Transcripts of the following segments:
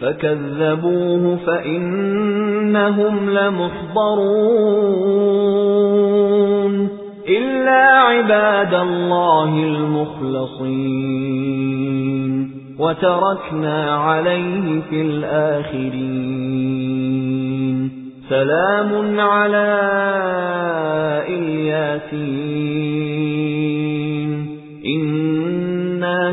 فَكَذَّبُوهُ فَإِنَّهُمْ لَمُحْضَرُونَ إِلَّا عِبَادَ اللَّهِ الْمُخْلَصِينَ وَتَرَكْنَا عَلَيْهِ فِي الْآخِرِينَ سَلَامٌ عَلَى الْيَاسِينَ إِنَّا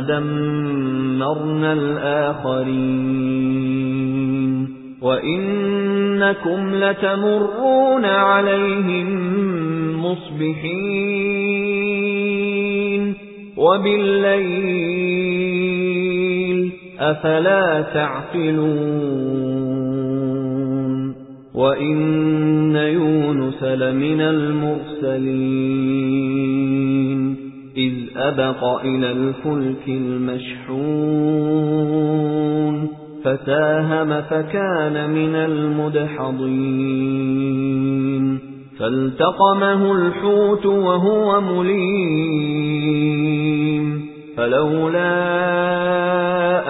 ثُمَّ دَمَّرْنَا الْآخَرِينَ. وَإِنَّكُمْ لَتَمُرُّونَ عَلَيْهِمْ مُصْبِحِينَ. وَبِاللَّيْلِ أَفَلَا تَعْقِلُونَ. وَإِنَّ يُونُسَ لَمِنَ الْمُرْسَلِينَ. إِذْ أَبَقَ إِلَى الْفُلْكِ الْمَشْحُونِ فَسَاهَمَ فَكَانَ مِنَ الْمُدْحَضِينَ فَالْتَقَمَهُ الْحُوتُ وَهُوَ مُلِيمٌ فَلَوْلَا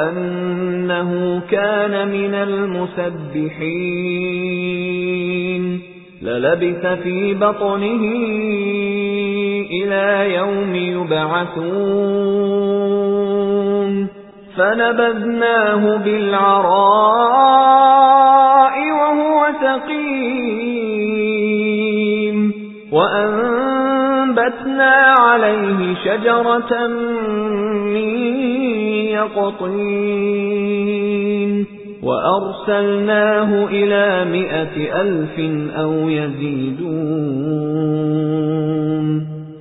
أَنَّهُ كَانَ مِنَ الْمُسَبِّحِينَ لَلَبِثَ فِي بَطْنِهِ إِلَى يَوْمِ يُبْعَثُونَ فَنَبَذْنَاهُ بِالْعَرَاءِ وَهُوَ سَقِيمٌ وَأَنبَتْنَا عَلَيْهِ شَجَرَةً مِّن يَقْطِينٍ وَأَرْسَلْنَاهُ إِلَى مِائَةِ أَلْفٍ أَوْ يَزِيدُونَ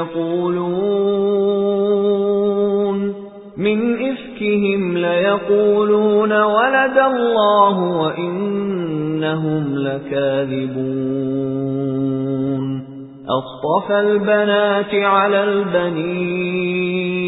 لَيَقُولُونَ. مِنْ إِفْكِهِمْ لَيَقُولُونَ وَلَدَ اللَّهُ وَإِنَّهُمْ لَكَاذِبُونَ. أَصْطَفَى الْبَنَاتِ عَلَى الْبَنِينَ.